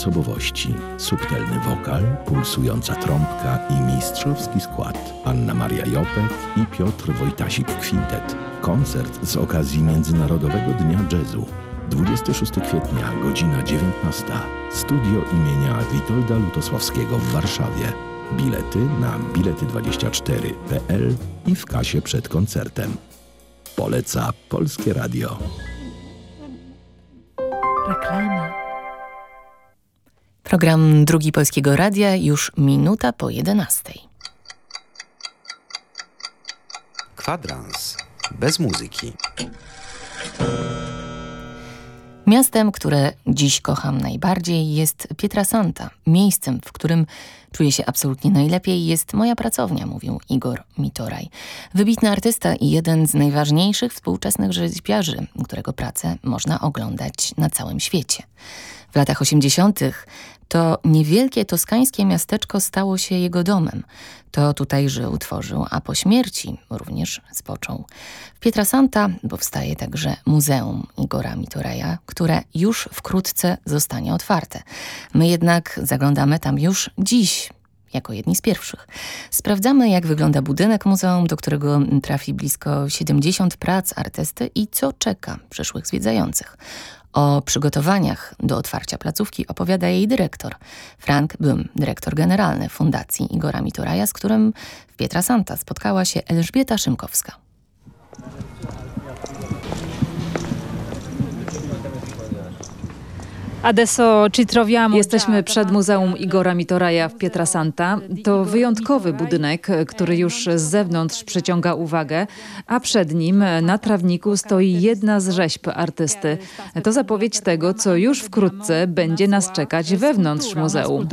osobowości, subtelny wokal, pulsująca trąbka i mistrzowski skład. Anna Maria Jopek i Piotr Wojtasik Kwintet. Koncert z okazji Międzynarodowego Dnia Jazzu. 26 kwietnia, godzina 19. Studio imienia Witolda Lutosławskiego w Warszawie. Bilety na bilety24.pl i w kasie przed koncertem. Poleca Polskie Radio. Reklama. Program Drugi Polskiego Radia już minuta po 11. Kwadrans bez muzyki. Miastem, które dziś kocham najbardziej jest Pietrasanta. Miejscem, w którym czuję się absolutnie najlepiej jest moja pracownia, mówił Igor Mitoraj. Wybitny artysta i jeden z najważniejszych współczesnych rzeźbiarzy, którego pracę można oglądać na całym świecie. W latach 80. to niewielkie toskańskie miasteczko stało się jego domem. To tutaj żył, tworzył, a po śmierci również spoczął. W Pietrasanta powstaje także Muzeum Igora Mitoreja, które już wkrótce zostanie otwarte. My jednak zaglądamy tam już dziś, jako jedni z pierwszych. Sprawdzamy, jak wygląda budynek muzeum, do którego trafi blisko 70 prac artysty i co czeka przyszłych zwiedzających. O przygotowaniach do otwarcia placówki opowiada jej dyrektor, Frank Bym, dyrektor generalny Fundacji Igora Mituraja, z którym w Pietrasanta spotkała się Elżbieta Szymkowska. Jesteśmy przed Muzeum Igora Mitoraja w Pietrasanta. To wyjątkowy budynek, który już z zewnątrz przyciąga uwagę, a przed nim na trawniku stoi jedna z rzeźb artysty. To zapowiedź tego, co już wkrótce będzie nas czekać wewnątrz muzeum.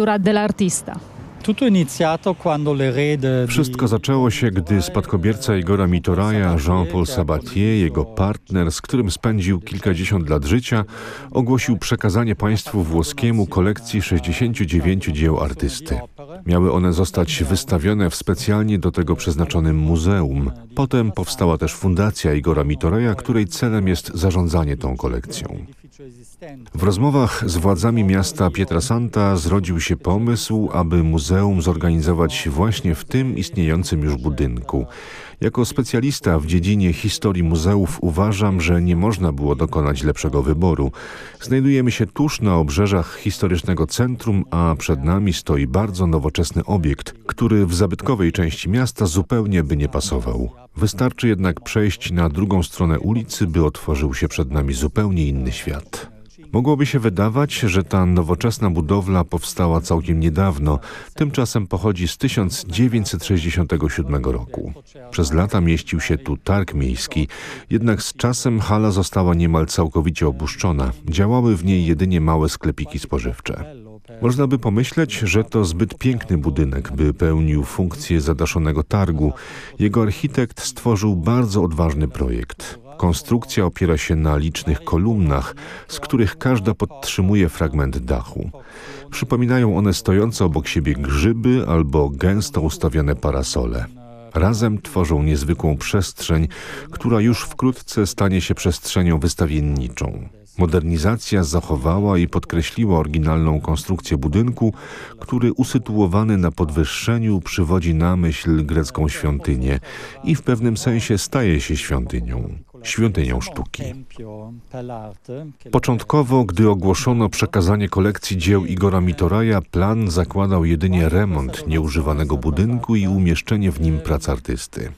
Wszystko zaczęło się, gdy spadkobierca Igora Mitoraja, Jean-Paul Sabatier, jego partner, z którym spędził kilkadziesiąt lat życia, ogłosił przekazanie państwu włoskiemu kolekcji 69 dzieł artysty. Miały one zostać wystawione w specjalnie do tego przeznaczonym muzeum. Potem powstała też Fundacja Igora Mitoraja, której celem jest zarządzanie tą kolekcją. W rozmowach z władzami miasta Pietrasanta zrodził się pomysł, aby muzeum zorganizować właśnie w tym istniejącym już budynku. Jako specjalista w dziedzinie historii muzeów uważam, że nie można było dokonać lepszego wyboru. Znajdujemy się tuż na obrzeżach historycznego centrum, a przed nami stoi bardzo nowoczesny obiekt, który w zabytkowej części miasta zupełnie by nie pasował. Wystarczy jednak przejść na drugą stronę ulicy, by otworzył się przed nami zupełnie inny świat. Mogłoby się wydawać, że ta nowoczesna budowla powstała całkiem niedawno, tymczasem pochodzi z 1967 roku. Przez lata mieścił się tu targ miejski, jednak z czasem hala została niemal całkowicie opuszczona. Działały w niej jedynie małe sklepiki spożywcze. Można by pomyśleć, że to zbyt piękny budynek, by pełnił funkcję zadaszonego targu. Jego architekt stworzył bardzo odważny projekt. Konstrukcja opiera się na licznych kolumnach, z których każda podtrzymuje fragment dachu. Przypominają one stojące obok siebie grzyby albo gęsto ustawione parasole. Razem tworzą niezwykłą przestrzeń, która już wkrótce stanie się przestrzenią wystawienniczą. Modernizacja zachowała i podkreśliła oryginalną konstrukcję budynku, który usytuowany na podwyższeniu przywodzi na myśl grecką świątynię i w pewnym sensie staje się świątynią świątynią sztuki. Początkowo, gdy ogłoszono przekazanie kolekcji dzieł Igora Mitoraja, plan zakładał jedynie remont nieużywanego budynku i umieszczenie w nim prac artysty.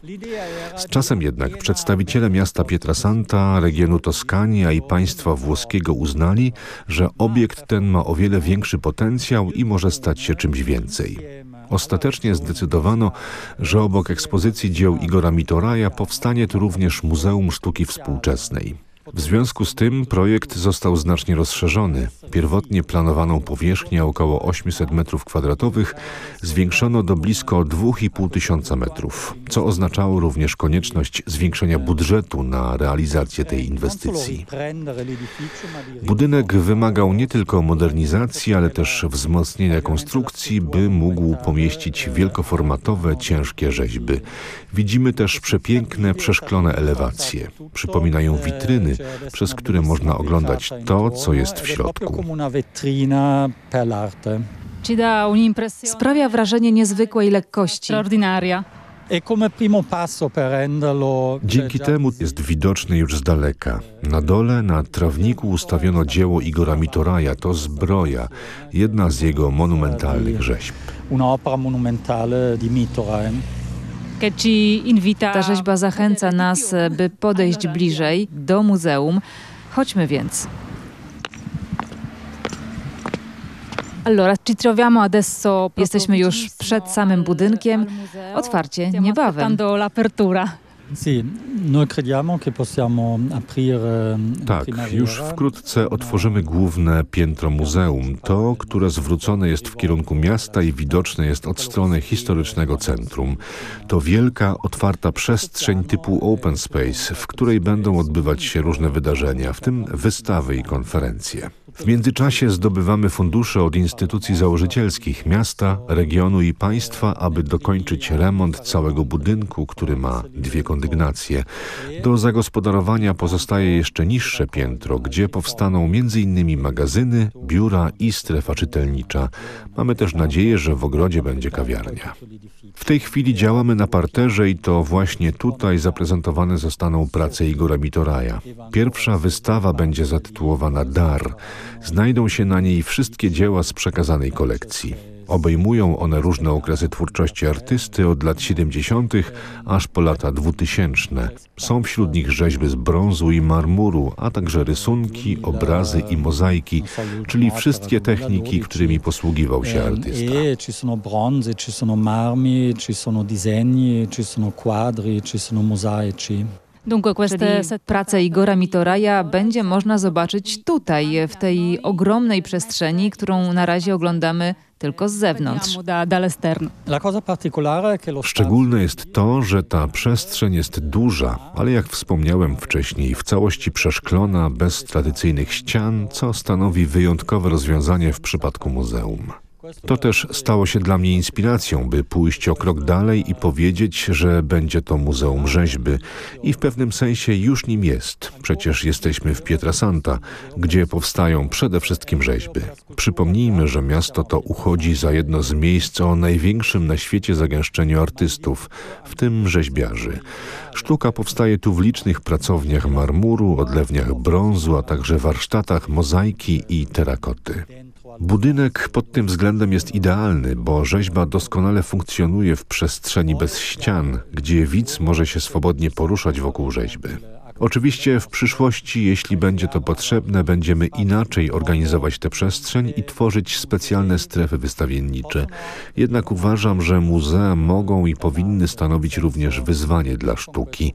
Z czasem jednak przedstawiciele miasta Pietrasanta, regionu Toskania i państwa włoskiego uznali, że obiekt ten ma o wiele większy potencjał i może stać się czymś więcej. Ostatecznie zdecydowano, że obok ekspozycji dzieł Igora Mitoraja powstanie tu również Muzeum Sztuki Współczesnej. W związku z tym projekt został znacznie rozszerzony. Pierwotnie planowaną powierzchnię około 800 m2 zwiększono do blisko 2,5 tysiąca metrów, co oznaczało również konieczność zwiększenia budżetu na realizację tej inwestycji. Budynek wymagał nie tylko modernizacji, ale też wzmocnienia konstrukcji, by mógł pomieścić wielkoformatowe, ciężkie rzeźby. Widzimy też przepiękne, przeszklone elewacje. Przypominają witryny, przez które można oglądać to, co jest w środku. Sprawia wrażenie niezwykłej lekkości. Dzięki temu jest widoczny już z daleka. Na dole na trawniku ustawiono dzieło Igora Mitoraja, to zbroja, jedna z jego monumentalnych rzeźb. Ta rzeźba zachęca nas, by podejść bliżej do muzeum. Chodźmy więc. Jesteśmy już przed samym budynkiem. Otwarcie niebawem. Tak, już wkrótce otworzymy główne piętro muzeum, to, które zwrócone jest w kierunku miasta i widoczne jest od strony historycznego centrum. To wielka, otwarta przestrzeń typu open space, w której będą odbywać się różne wydarzenia, w tym wystawy i konferencje. W międzyczasie zdobywamy fundusze od instytucji założycielskich miasta, regionu i państwa, aby dokończyć remont całego budynku, który ma dwie kondygnacje. Do zagospodarowania pozostaje jeszcze niższe piętro, gdzie powstaną m.in. magazyny, biura i strefa czytelnicza. Mamy też nadzieję, że w ogrodzie będzie kawiarnia. W tej chwili działamy na parterze i to właśnie tutaj zaprezentowane zostaną prace Igora Mitoraja. Pierwsza wystawa będzie zatytułowana Dar. Znajdą się na niej wszystkie dzieła z przekazanej kolekcji. Obejmują one różne okresy twórczości artysty od lat 70. aż po lata 2000. Są wśród nich rzeźby z brązu i marmuru, a także rysunki, obrazy i mozaiki, czyli wszystkie techniki, którymi posługiwał się artysta. Ci sono bronzy, ci sono marmi, ci sono disegni, ci sono quadri, ci sono mosaici. Czyli pracę Igora Mitoraja będzie można zobaczyć tutaj, w tej ogromnej przestrzeni, którą na razie oglądamy tylko z zewnątrz. Szczególne jest to, że ta przestrzeń jest duża, ale jak wspomniałem wcześniej, w całości przeszklona, bez tradycyjnych ścian, co stanowi wyjątkowe rozwiązanie w przypadku muzeum. To też stało się dla mnie inspiracją, by pójść o krok dalej i powiedzieć, że będzie to Muzeum Rzeźby i w pewnym sensie już nim jest. Przecież jesteśmy w Pietrasanta, gdzie powstają przede wszystkim rzeźby. Przypomnijmy, że miasto to uchodzi za jedno z miejsc o największym na świecie zagęszczeniu artystów, w tym rzeźbiarzy. Sztuka powstaje tu w licznych pracowniach marmuru, odlewniach brązu, a także warsztatach mozaiki i terakoty. Budynek pod tym względem jest idealny, bo rzeźba doskonale funkcjonuje w przestrzeni bez ścian, gdzie widz może się swobodnie poruszać wokół rzeźby. Oczywiście w przyszłości, jeśli będzie to potrzebne, będziemy inaczej organizować tę przestrzeń i tworzyć specjalne strefy wystawiennicze. Jednak uważam, że muzea mogą i powinny stanowić również wyzwanie dla sztuki.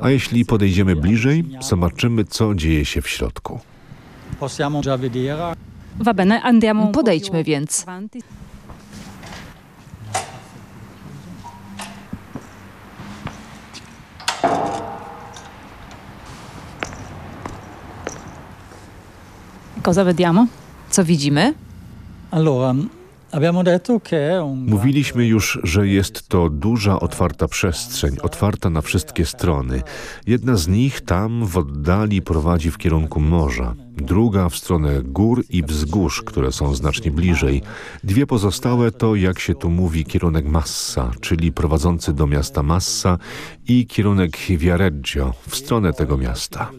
A jeśli podejdziemy bliżej, zobaczymy, co dzieje się w środku. Podejdźmy więc. Cosa vediamo? Co widzimy? Allora, abbiamo detto che è un Mówiliśmy już, że jest to duża, otwarta przestrzeń, otwarta na wszystkie strony. Jedna z nich tam w oddali prowadzi w kierunku morza, druga w stronę gór i wzgórz, które są znacznie bliżej. Dwie pozostałe to, jak się tu mówi, kierunek Massa, czyli prowadzący do miasta Massa i kierunek Viareggio, w stronę tego miasta.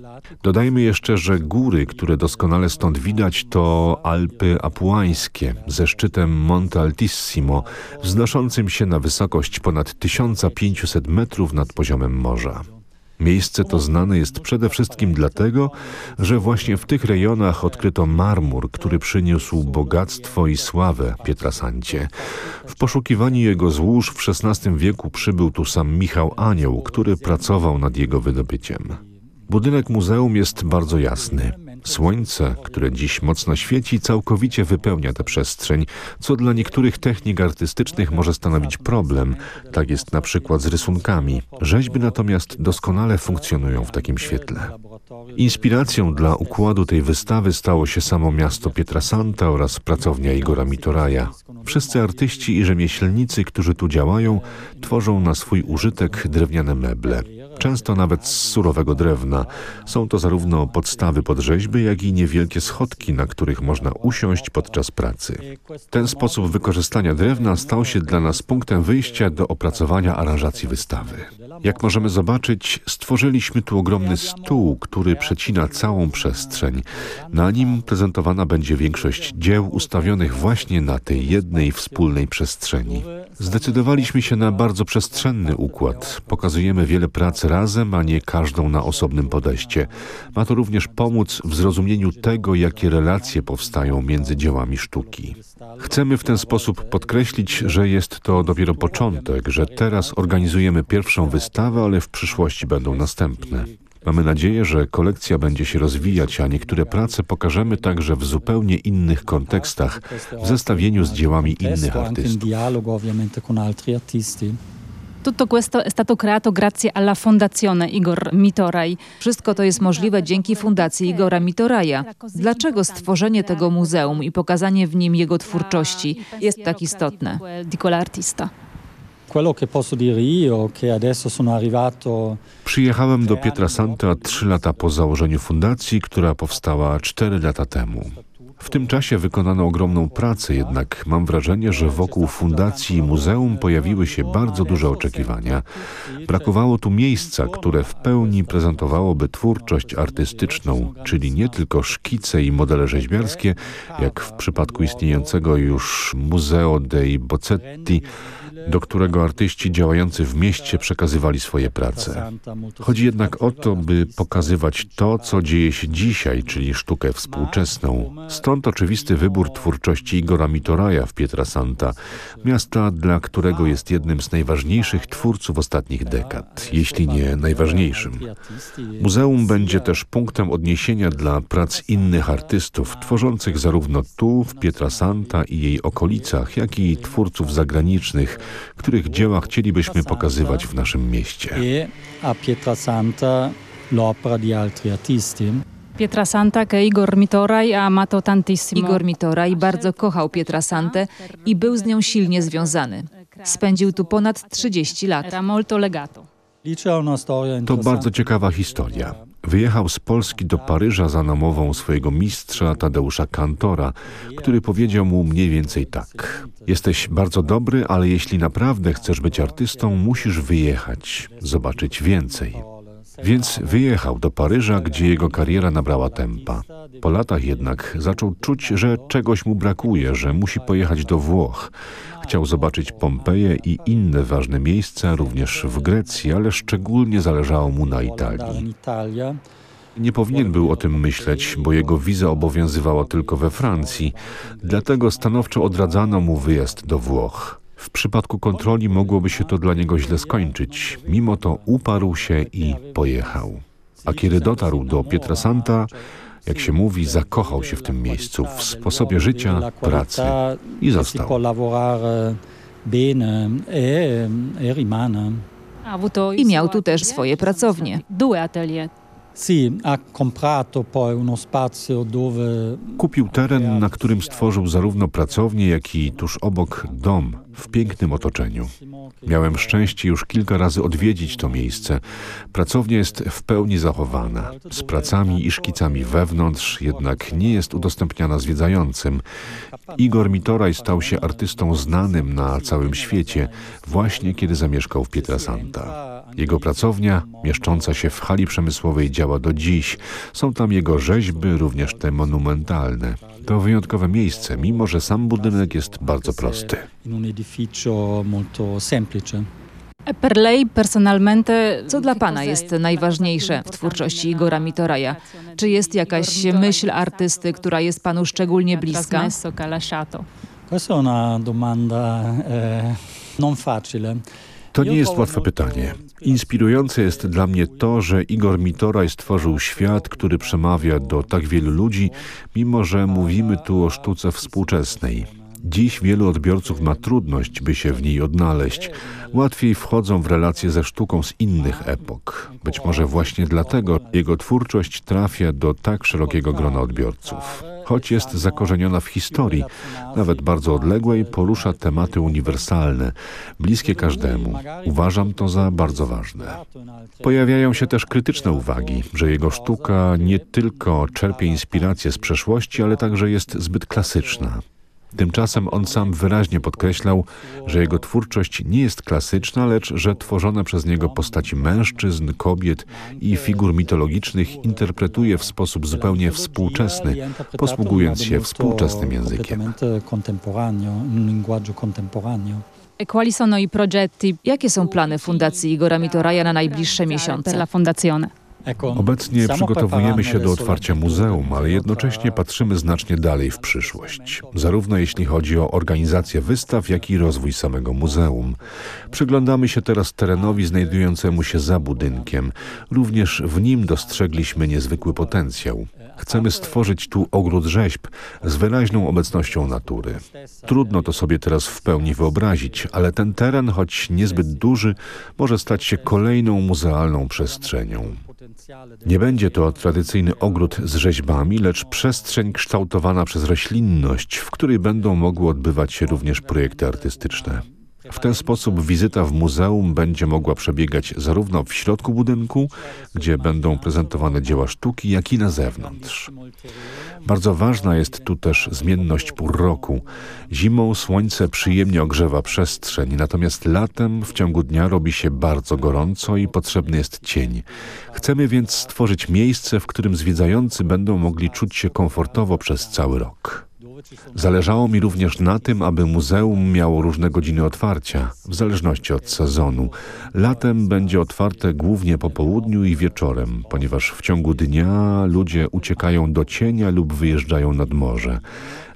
Dodajmy jeszcze, że góry, które doskonale stąd widać, to Alpy Apuańskie ze szczytem Monte Altissimo, wznoszącym się na wysokość ponad 1500 metrów nad poziomem morza. Miejsce to znane jest przede wszystkim dlatego, że właśnie w tych rejonach odkryto marmur, który przyniósł bogactwo i sławę Pietrasancie. W poszukiwaniu jego złóż w XVI wieku przybył tu sam Michał Anioł, który pracował nad jego wydobyciem. Budynek muzeum jest bardzo jasny. Słońce, które dziś mocno świeci, całkowicie wypełnia tę przestrzeń, co dla niektórych technik artystycznych może stanowić problem. Tak jest na przykład z rysunkami. Rzeźby natomiast doskonale funkcjonują w takim świetle. Inspiracją dla układu tej wystawy stało się samo miasto Pietrasanta oraz pracownia Igora Mitoraja. Wszyscy artyści i rzemieślnicy, którzy tu działają, tworzą na swój użytek drewniane meble. Często nawet z surowego drewna. Są to zarówno podstawy pod rzeźby, jak i niewielkie schodki, na których można usiąść podczas pracy. Ten sposób wykorzystania drewna stał się dla nas punktem wyjścia do opracowania aranżacji wystawy. Jak możemy zobaczyć, stworzyliśmy tu ogromny stół, który przecina całą przestrzeń. Na nim prezentowana będzie większość dzieł ustawionych właśnie na tej jednej wspólnej przestrzeni. Zdecydowaliśmy się na bardzo przestrzenny układ. Pokazujemy wiele prac razem, a nie każdą na osobnym podejście. Ma to również pomóc w zrozumieniu tego, jakie relacje powstają między dziełami sztuki. Chcemy w ten sposób podkreślić, że jest to dopiero początek, że teraz organizujemy pierwszą wystawę, ale w przyszłości będą następne. Mamy nadzieję, że kolekcja będzie się rozwijać, a niektóre prace pokażemy także w zupełnie innych kontekstach, w zestawieniu z dziełami innych artystów. Tutto questo è stato creato grazie alla Fondazione Igor Mitoraj. Wszystko to jest możliwe dzięki Fundacji Igora Mitoraja. Dlaczego stworzenie tego muzeum i pokazanie w nim jego twórczości jest tak istotne? Di quell'artista. Przyjechałem do Pietrasanta trzy lata po założeniu fundacji, która powstała cztery lata temu. W tym czasie wykonano ogromną pracę, jednak mam wrażenie, że wokół fundacji i muzeum pojawiły się bardzo duże oczekiwania. Brakowało tu miejsca, które w pełni prezentowałoby twórczość artystyczną, czyli nie tylko szkice i modele rzeźbiarskie, jak w przypadku istniejącego już Museo dei Bozzetti, do którego artyści działający w mieście przekazywali swoje prace. Chodzi jednak o to, by pokazywać to, co dzieje się dzisiaj, czyli sztukę współczesną. Stąd oczywisty wybór twórczości Igora Mitoraja w Pietrasanta, miasta, dla którego jest jednym z najważniejszych twórców ostatnich dekad, jeśli nie najważniejszym. Muzeum będzie też punktem odniesienia dla prac innych artystów, tworzących zarówno tu, w Pietrasanta i jej okolicach, jak i twórców zagranicznych, których dzieła chcielibyśmy pokazywać w naszym mieście. A Pietrasanta l'opera di altri artisti. Pietrasanta che Igor Mitoraj amato tantissimo. Igor Mitoraj bardzo kochał Pietrasantę i był z nią silnie związany. Spędził tu ponad 30 lat. Era molto legato. To bardzo ciekawa historia. Wyjechał z Polski do Paryża za namową swojego mistrza Tadeusza Kantora, który powiedział mu mniej więcej tak. Jesteś bardzo dobry, ale jeśli naprawdę chcesz być artystą, musisz wyjechać, zobaczyć więcej. Więc wyjechał do Paryża, gdzie jego kariera nabrała tempa. Po latach jednak zaczął czuć, że czegoś mu brakuje, że musi pojechać do Włoch. Chciał zobaczyć Pompeje i inne ważne miejsca, również w Grecji, ale szczególnie zależało mu na Italii. Nie powinien był o tym myśleć, bo jego wiza obowiązywała tylko we Francji, dlatego stanowczo odradzano mu wyjazd do Włoch. W przypadku kontroli mogłoby się to dla niego źle skończyć. Mimo to uparł się i pojechał. A kiedy dotarł do Pietrasanta, jak się mówi, zakochał się w tym miejscu, w sposobie życia, pracy i został. I miał tu też swoje pracownie. Due atelier. Kupił teren, na którym stworzył zarówno pracownię, jak i tuż obok dom w pięknym otoczeniu. Miałem szczęście już kilka razy odwiedzić to miejsce. Pracownia jest w pełni zachowana, z pracami i szkicami wewnątrz, jednak nie jest udostępniana zwiedzającym. Igor Mitoraj stał się artystą znanym na całym świecie, właśnie kiedy zamieszkał w Pietrasanta. Jego pracownia, mieszcząca się w hali przemysłowej, działa do dziś. Są tam jego rzeźby, również te monumentalne. To wyjątkowe miejsce, mimo że sam budynek jest bardzo prosty. Per lei personalmente... Co dla Pana jest najważniejsze w twórczości Igora Mitoraja? Czy jest jakaś myśl artysty, która jest Panu szczególnie bliska? Questa è una domanda eh, non facile. To nie jest łatwe pytanie. Inspirujące jest dla mnie to, że Igor Mitoraj stworzył świat, który przemawia do tak wielu ludzi, mimo że mówimy tu o sztuce współczesnej. Dziś wielu odbiorców ma trudność, by się w niej odnaleźć. Łatwiej wchodzą w relacje ze sztuką z innych epok. Być może właśnie dlatego jego twórczość trafia do tak szerokiego grona odbiorców. choć jest zakorzeniona w historii, nawet bardzo odległej, porusza tematy uniwersalne, bliskie każdemu. Uważam to za bardzo ważne. Pojawiają się też krytyczne uwagi, że jego sztuka nie tylko czerpie inspiracje z przeszłości, ale także jest zbyt klasyczna. Tymczasem on sam wyraźnie podkreślał, że jego twórczość nie jest klasyczna, lecz że tworzone przez niego postaci mężczyzn, kobiet i figur mitologicznych interpretuje w sposób zupełnie współczesny, posługując się współczesnym językiem. Jakie są plany Fundacji Igora Mitoraja na najbliższe miesiące? Obecnie przygotowujemy się do otwarcia muzeum, ale jednocześnie patrzymy znacznie dalej w przyszłość, zarówno jeśli chodzi o organizację wystaw, jak i rozwój samego muzeum. Przyglądamy się teraz terenowi znajdującemu się za budynkiem. Również w nim dostrzegliśmy niezwykły potencjał. Chcemy stworzyć tu ogród rzeźb z wyraźną obecnością natury. Trudno to sobie teraz w pełni wyobrazić, ale ten teren, choć niezbyt duży, może stać się kolejną muzealną przestrzenią. Nie będzie to tradycyjny ogród z rzeźbami, lecz przestrzeń kształtowana przez roślinność, w której będą mogły odbywać się również projekty artystyczne. W ten sposób wizyta w muzeum będzie mogła przebiegać zarówno w środku budynku, gdzie będą prezentowane dzieła sztuki, jak i na zewnątrz. Bardzo ważna jest tu też zmienność pór roku. Zimą słońce przyjemnie ogrzewa przestrzeń, natomiast latem w ciągu dnia robi się bardzo gorąco i potrzebny jest cień. Chcemy więc stworzyć miejsce, w którym zwiedzający będą mogli czuć się komfortowo przez cały rok. Zależało mi również na tym, aby muzeum miało różne godziny otwarcia, w zależności od sezonu. Latem będzie otwarte głównie po południu i wieczorem, ponieważ w ciągu dnia ludzie uciekają do cienia lub wyjeżdżają nad morze.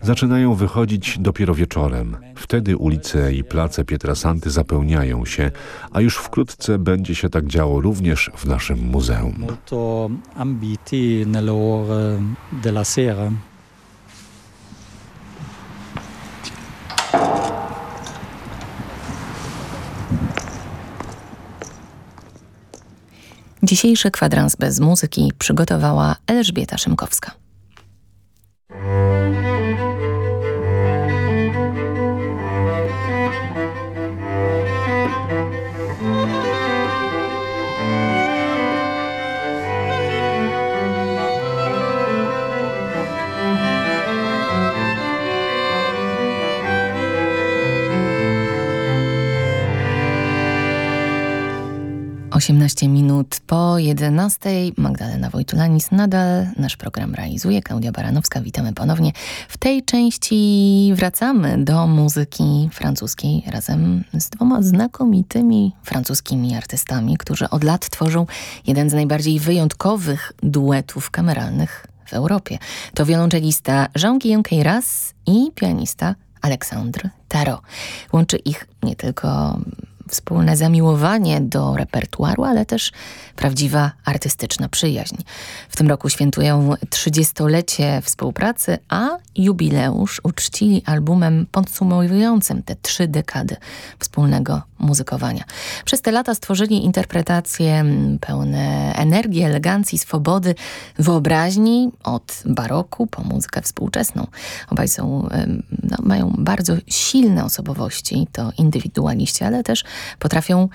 Zaczynają wychodzić dopiero wieczorem. Wtedy ulice i place Pietrasanty zapełniają się, a już wkrótce będzie się tak działo również w naszym muzeum. Molto ambiti nelle ore della sera. Dzisiejszy kwadrans bez muzyki przygotowała Elżbieta Szymkowska. 18 minut po 11. Magdalena Wojtulanis nadal nasz program realizuje. Klaudia Baranowska, witamy ponownie. W tej części wracamy do muzyki francuskiej razem z dwoma znakomitymi francuskimi artystami, którzy od lat tworzą jeden z najbardziej wyjątkowych duetów kameralnych w Europie. To wiolonczelista Jean-Guillaume Queyras i pianista Alexandre Tarot. Łączy ich nie tylko wspólne zamiłowanie do repertuaru, ale też prawdziwa artystyczna przyjaźń. W tym roku świętują 30-lecie współpracy, a jubileusz uczcili albumem podsumowującym te trzy dekady wspólnego muzykowania. Przez te lata stworzyli interpretacje pełne energii, elegancji, swobody, wyobraźni od baroku po muzykę współczesną. Obaj są, no, mają bardzo silne osobowości, to indywidualiści, ale też potrafią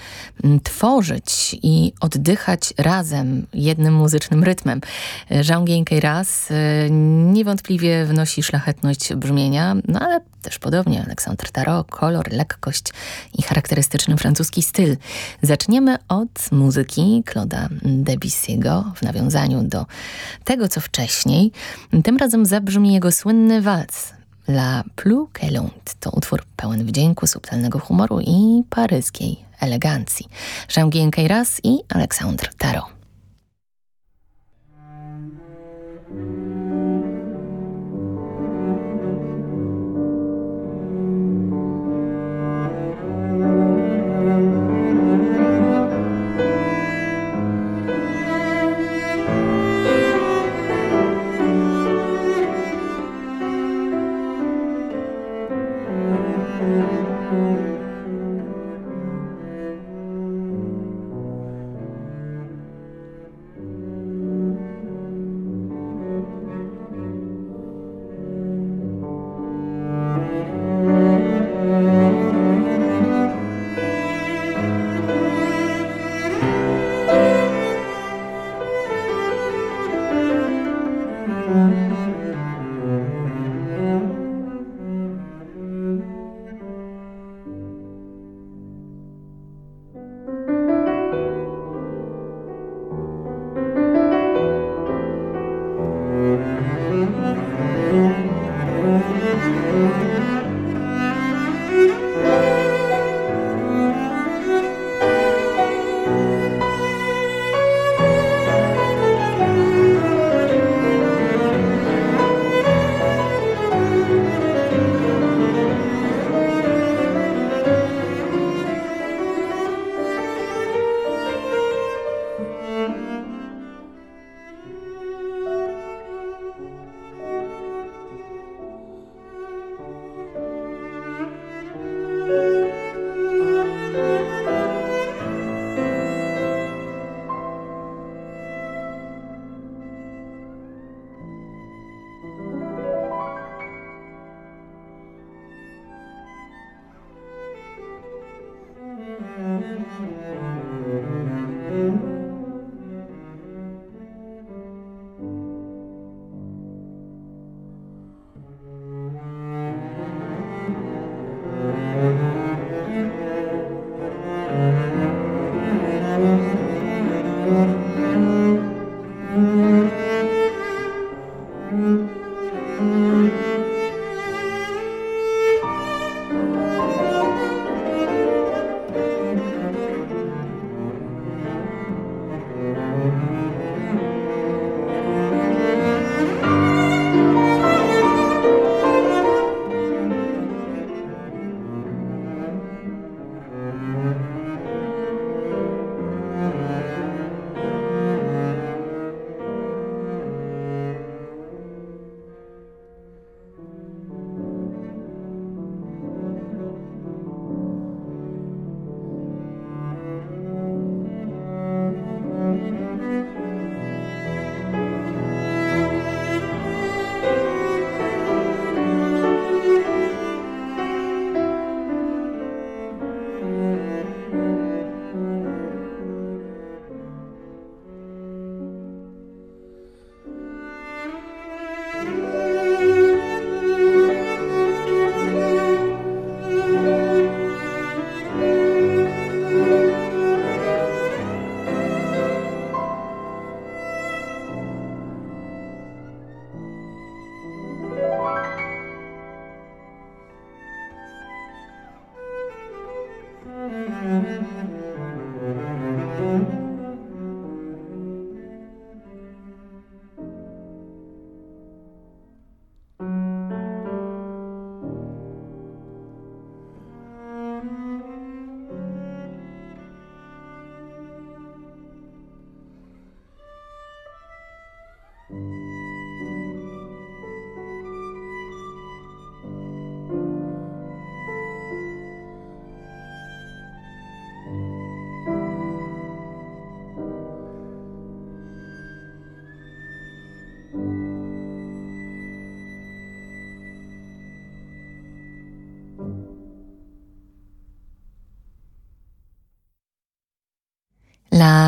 tworzyć i oddychać razem jednym muzycznym rytmem. Jean Raz y, niewątpliwie wnosi szlachetność brzmienia, no ale też podobnie Aleksander Tarot, kolor, lekkość i charakterystyczny francuski styl. Zaczniemy od muzyki Claude'a Debussy'ego w nawiązaniu do tego, co wcześniej. Tym razem zabrzmi jego słynny walc La Plus Quelonte to utwór pełen wdzięku, subtelnego humoru i paryskiej elegancji. Jean-Guyen Queyras i Alexandre Tarot.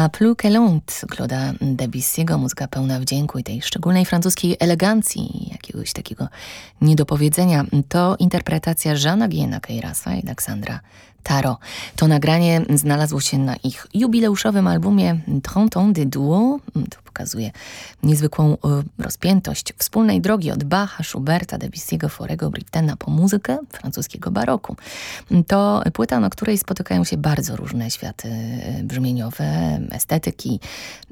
La Plus Quelante Claude'a Debussy'ego, muzyka pełna wdzięku i tej szczególnej francuskiej elegancji, jakiegoś takiego niedopowiedzenia, to interpretacja Jeana Guiena Keirasa i Alexandra Taro. To nagranie znalazło się na ich jubileuszowym albumie Trente de Duo. To pokazuje niezwykłą e, rozpiętość wspólnej drogi od Bacha, Schuberta, Debussy'ego, Forego, Brittena po muzykę francuskiego baroku. To płyta, na której spotykają się bardzo różne światy e, brzmieniowe, estetyki,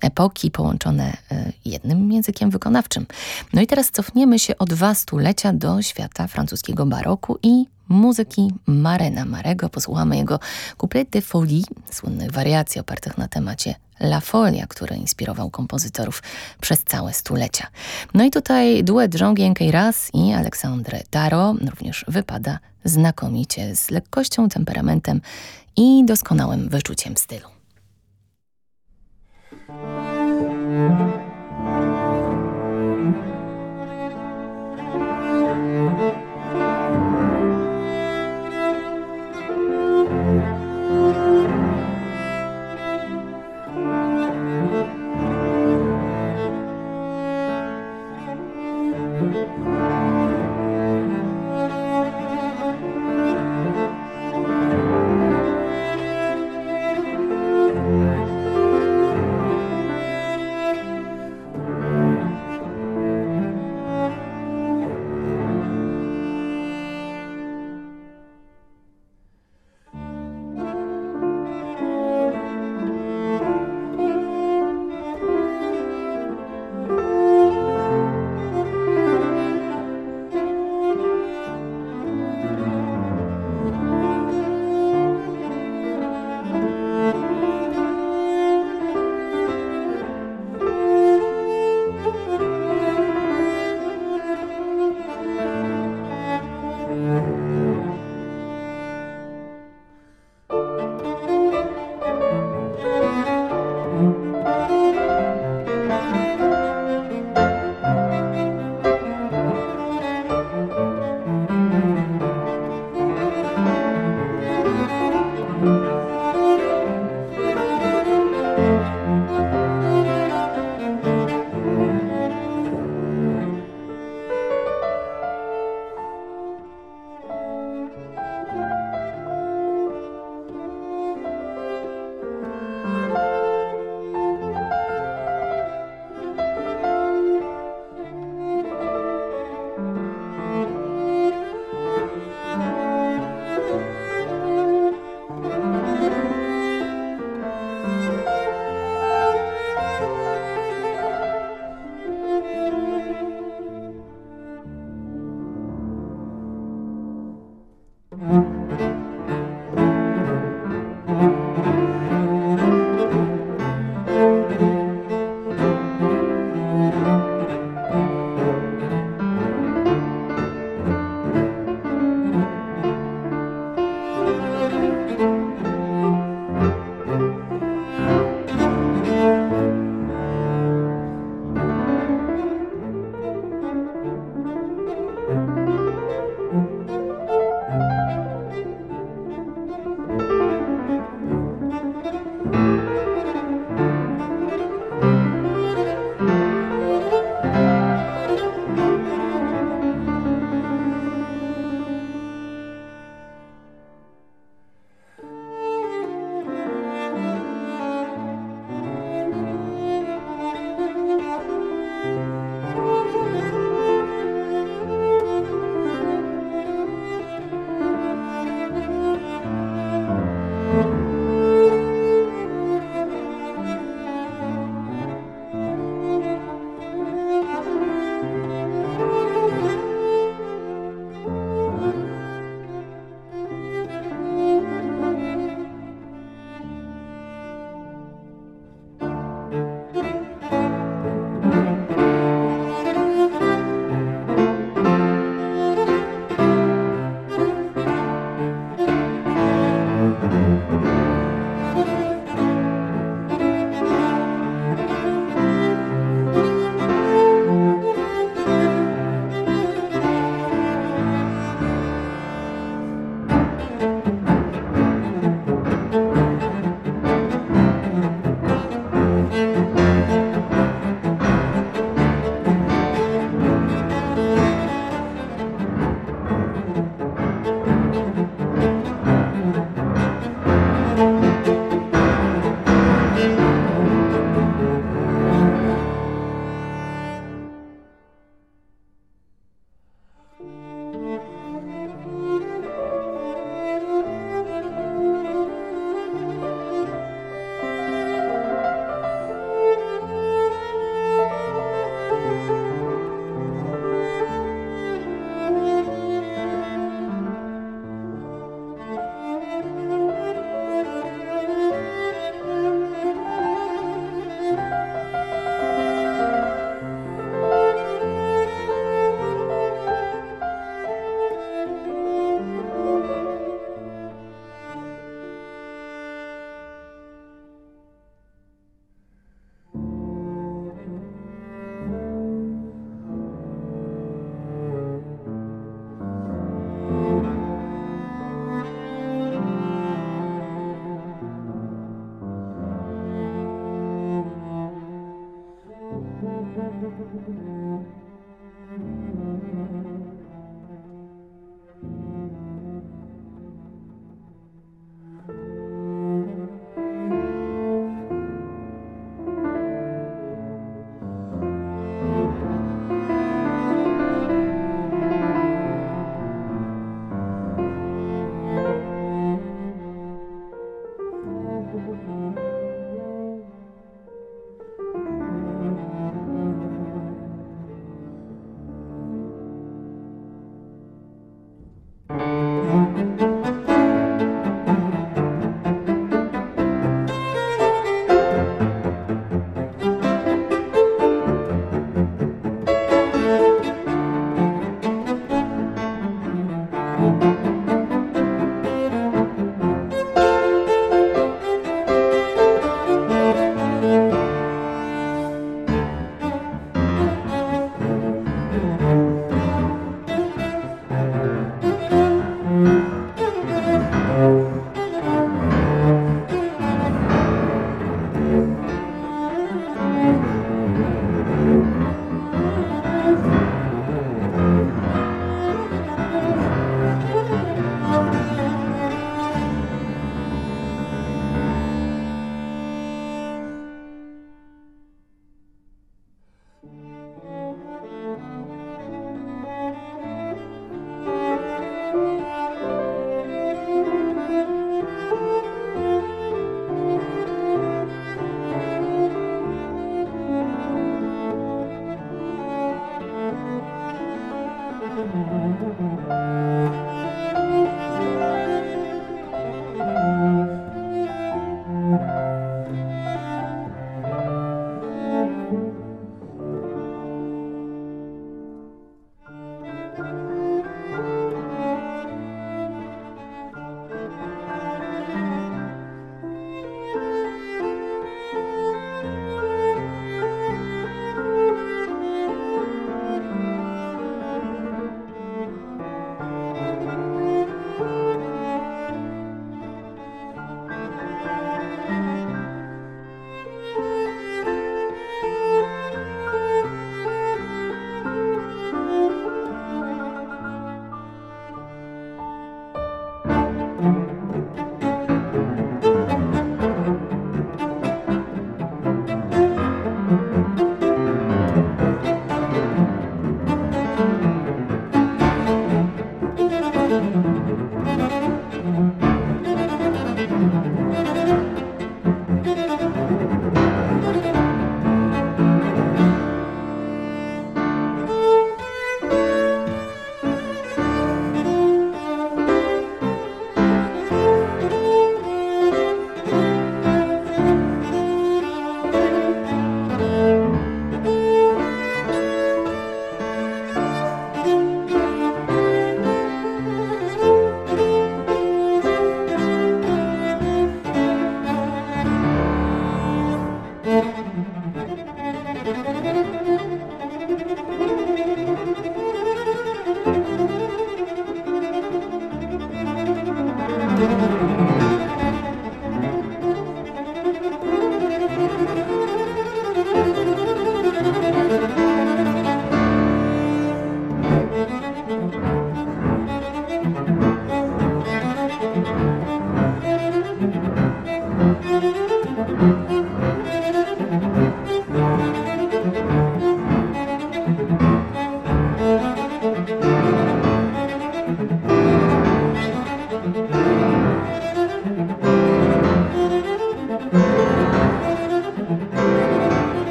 epoki połączone e, jednym językiem wykonawczym. No i teraz cofniemy się o dwa stulecia do świata francuskiego baroku i muzyki Marena Marego. Posłuchamy jego couplet de folie, słynnych wariacji opartych na temacie La Folia, który inspirował kompozytorów przez całe stulecia. No i tutaj duet Jean Queyras i Alexandre Taro również wypada znakomicie, z lekkością, temperamentem i doskonałym wyczuciem stylu.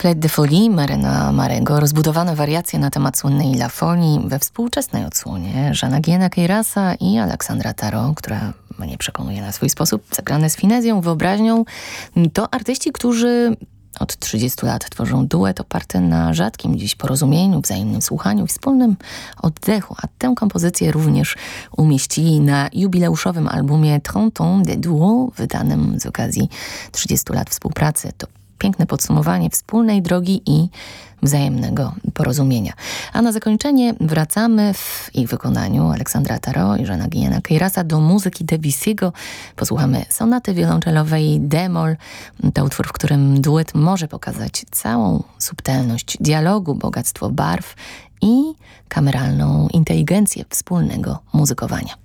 Couplet de Folie Maryna Marego, rozbudowane wariacje na temat słynnej Lafonii we współczesnej odsłonie Żana Giena Keirasa i Aleksandra Taro, która mnie przekonuje na swój sposób, zagrane z finezją, wyobraźnią, to artyści, którzy od 30 lat tworzą duet oparty na rzadkim dziś porozumieniu, wzajemnym słuchaniu wspólnym oddechu, a tę kompozycję również umieścili na jubileuszowym albumie Tronton de Duo, wydanym z okazji 30 lat współpracy. To piękne podsumowanie wspólnej drogi i wzajemnego porozumienia. A na zakończenie wracamy w ich wykonaniu Aleksandra Taro i Żana Gijana Keirasa do muzyki Debussy'ego. Posłuchamy sonaty wiolonczelowej Demol. To utwór, w którym duet może pokazać całą subtelność dialogu, bogactwo barw i kameralną inteligencję wspólnego muzykowania.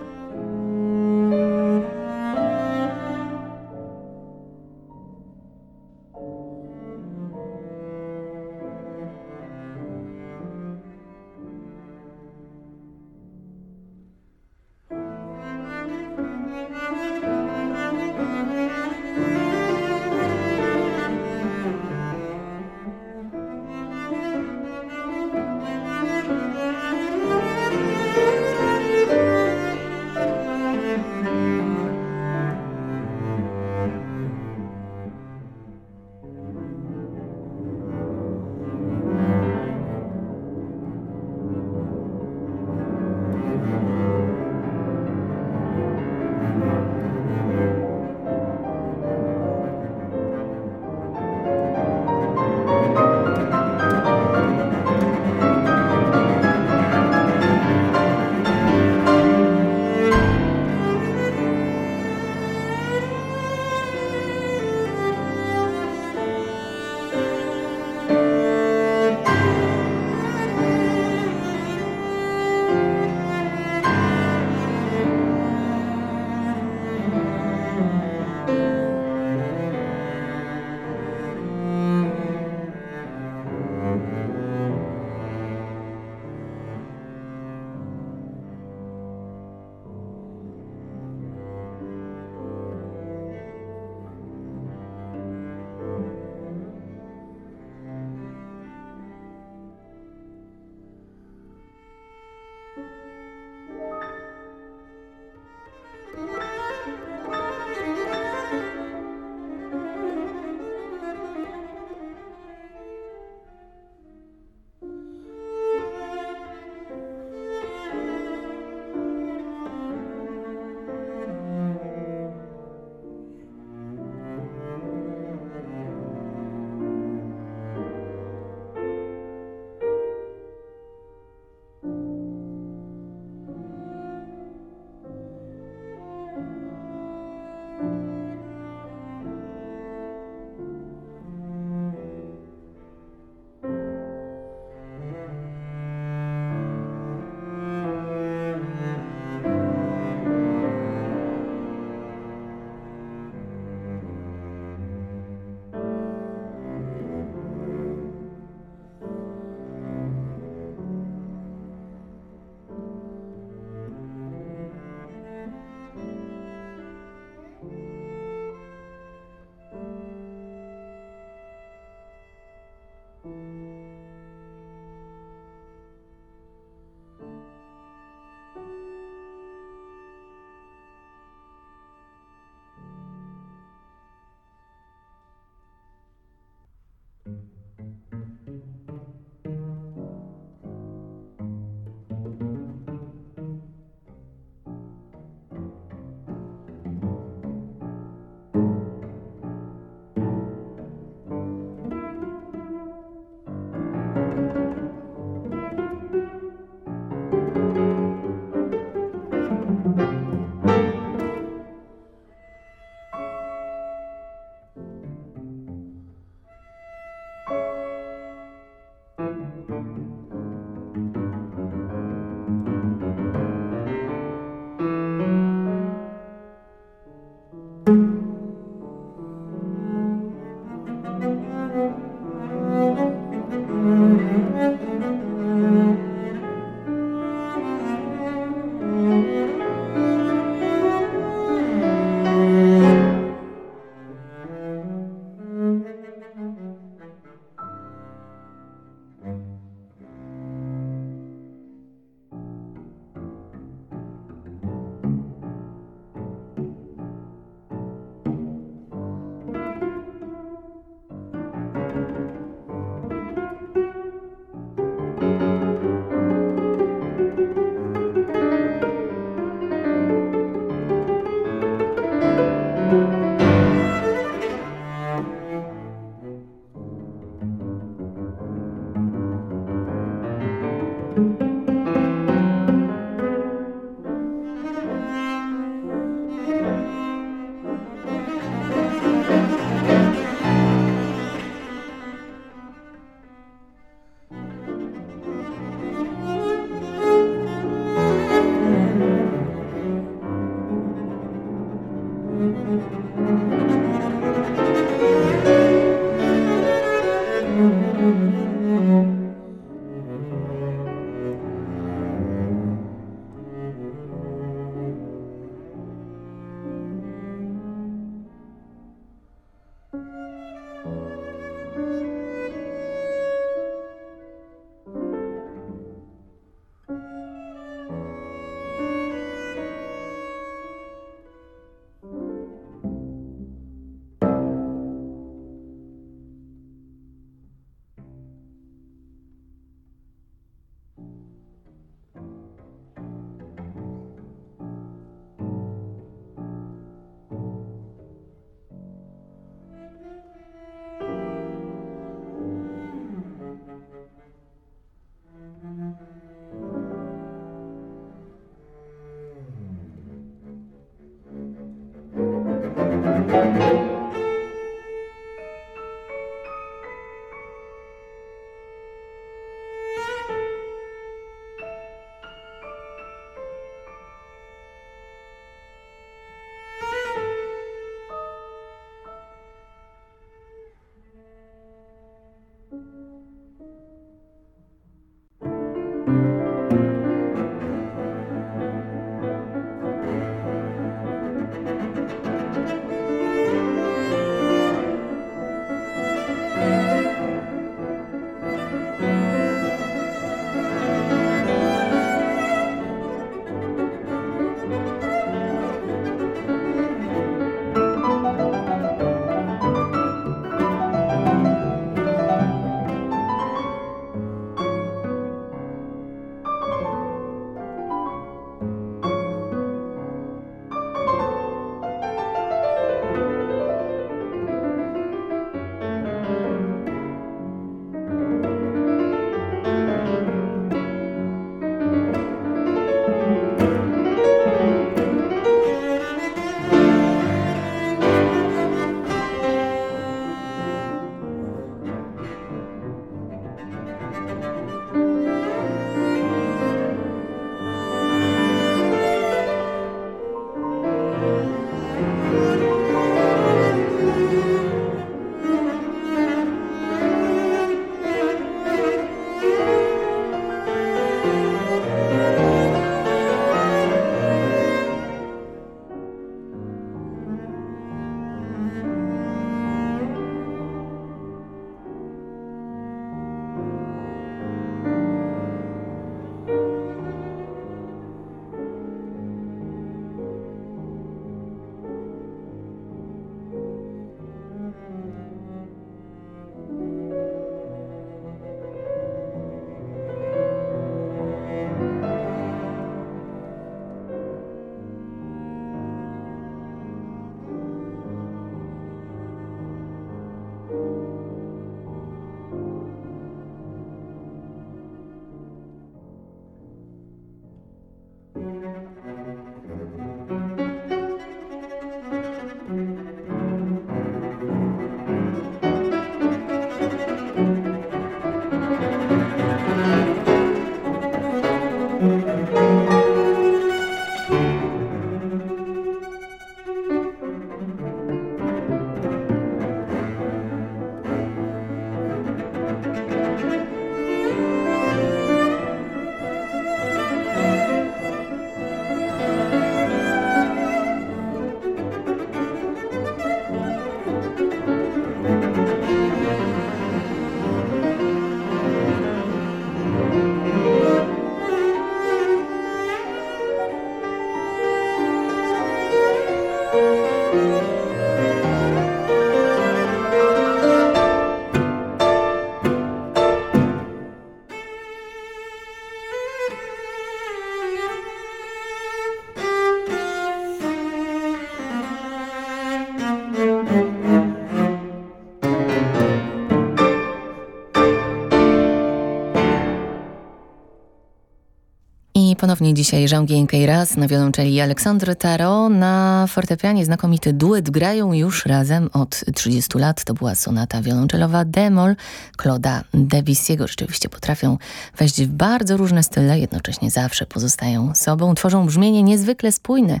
Ponownie dzisiaj Jean Raz na wiolonczeli Aleksandr Taro. Na fortepianie znakomity duet grają już razem od 30 lat. To była sonata wiolonczelowa Demol Claude'a Debussy'ego. Rzeczywiście potrafią wejść w bardzo różne style, jednocześnie zawsze pozostają sobą. Tworzą brzmienie niezwykle spójne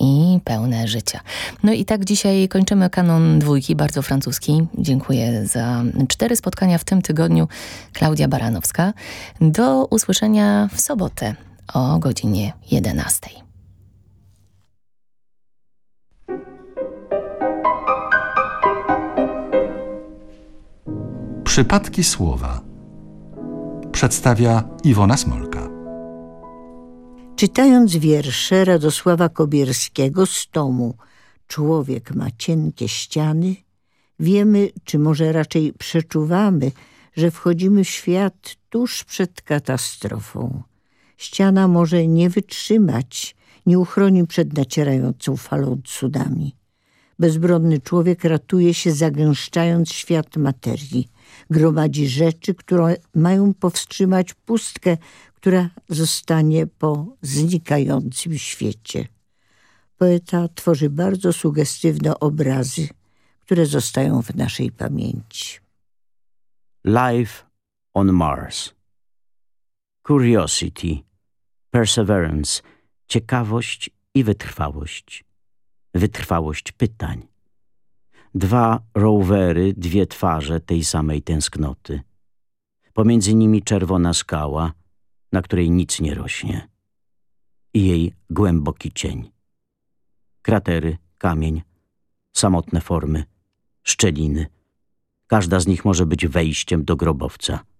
i pełne życia. No i tak dzisiaj kończymy kanon dwójki, bardzo francuski. Dziękuję za cztery spotkania w tym tygodniu. Klaudia Baranowska. Do usłyszenia w sobotę o godzinie 11. Przypadki słowa przedstawia Iwona Smolka. Czytając wiersze Radosława Kobierskiego z tomu Człowiek ma cienkie ściany, wiemy, czy może raczej przeczuwamy, że wchodzimy w świat tuż przed katastrofą. Ściana może nie wytrzymać, nie uchroni przed nacierającą falą cudami. Bezbronny człowiek ratuje się zagęszczając świat materii. Gromadzi rzeczy, które mają powstrzymać pustkę, która zostanie po znikającym świecie. Poeta tworzy bardzo sugestywne obrazy, które zostają w naszej pamięci. Life on Mars Curiosity perseverance, ciekawość i wytrwałość. Wytrwałość pytań. Dwa rowery, dwie twarze tej samej tęsknoty. Pomiędzy nimi czerwona skała, na której nic nie rośnie. I jej głęboki cień. Kratery, kamień, samotne formy, szczeliny. Każda z nich może być wejściem do grobowca.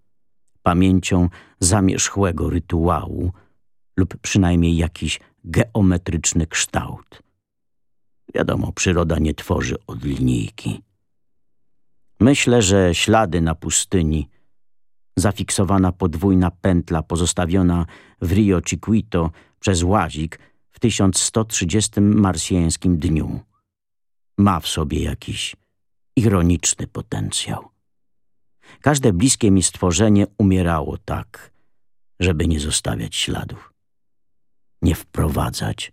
Pamięcią zamierzchłego rytuału, lub przynajmniej jakiś geometryczny kształt. Wiadomo, przyroda nie tworzy od linijki. Myślę, że ślady na pustyni, zafiksowana podwójna pętla pozostawiona w Rio Chiquito przez łazik w 1130 marsjańskim dniu, ma w sobie jakiś ironiczny potencjał. Każde bliskie mi stworzenie umierało tak, żeby nie zostawiać śladów nie wprowadzać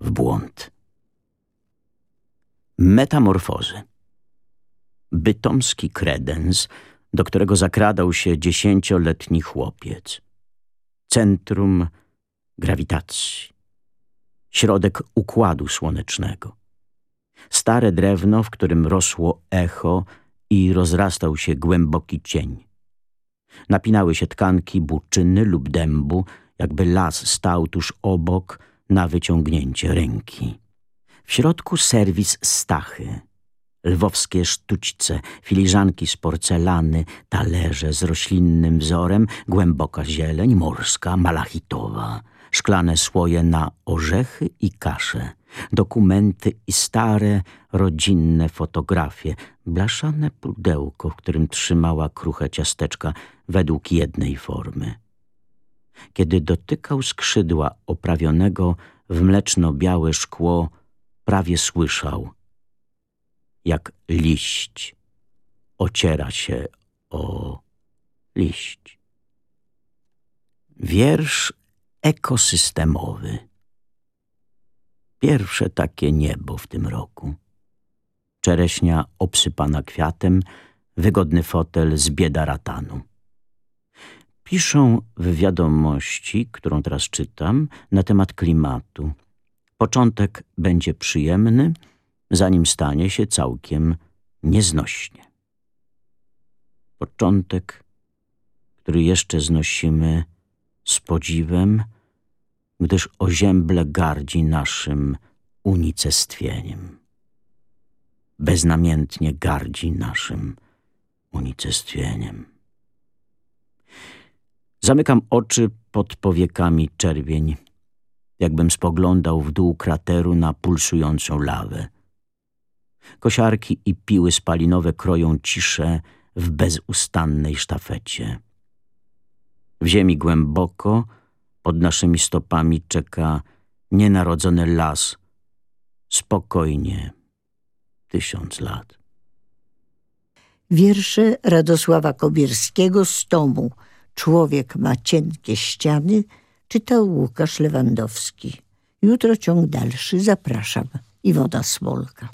w błąd. Metamorfozy Bytomski kredens, do którego zakradał się dziesięcioletni chłopiec. Centrum grawitacji. Środek układu słonecznego. Stare drewno, w którym rosło echo i rozrastał się głęboki cień. Napinały się tkanki buczyny lub dębu, jakby las stał tuż obok na wyciągnięcie ręki. W środku serwis stachy, lwowskie sztućce, filiżanki z porcelany, talerze z roślinnym wzorem, głęboka zieleń, morska, malachitowa, szklane słoje na orzechy i kasze, dokumenty i stare, rodzinne fotografie, blaszane pudełko, w którym trzymała kruche ciasteczka według jednej formy. Kiedy dotykał skrzydła oprawionego w mleczno-białe szkło, prawie słyszał, jak liść ociera się o liść. Wiersz ekosystemowy. Pierwsze takie niebo w tym roku. Czereśnia obsypana kwiatem, wygodny fotel z bieda ratanu. Piszą w wiadomości, którą teraz czytam, na temat klimatu. Początek będzie przyjemny, zanim stanie się całkiem nieznośnie. Początek, który jeszcze znosimy z podziwem, gdyż ozięble gardzi naszym unicestwieniem. Beznamiętnie gardzi naszym unicestwieniem. Zamykam oczy pod powiekami czerwień, jakbym spoglądał w dół krateru na pulsującą lawę. Kosiarki i piły spalinowe kroją ciszę w bezustannej sztafecie. W ziemi głęboko, pod naszymi stopami czeka nienarodzony las. Spokojnie, tysiąc lat. Wiersze Radosława Kobierskiego z tomu – Człowiek ma cienkie ściany, Czytał Łukasz Lewandowski. Jutro ciąg dalszy. Zapraszam. Iwona Smolka.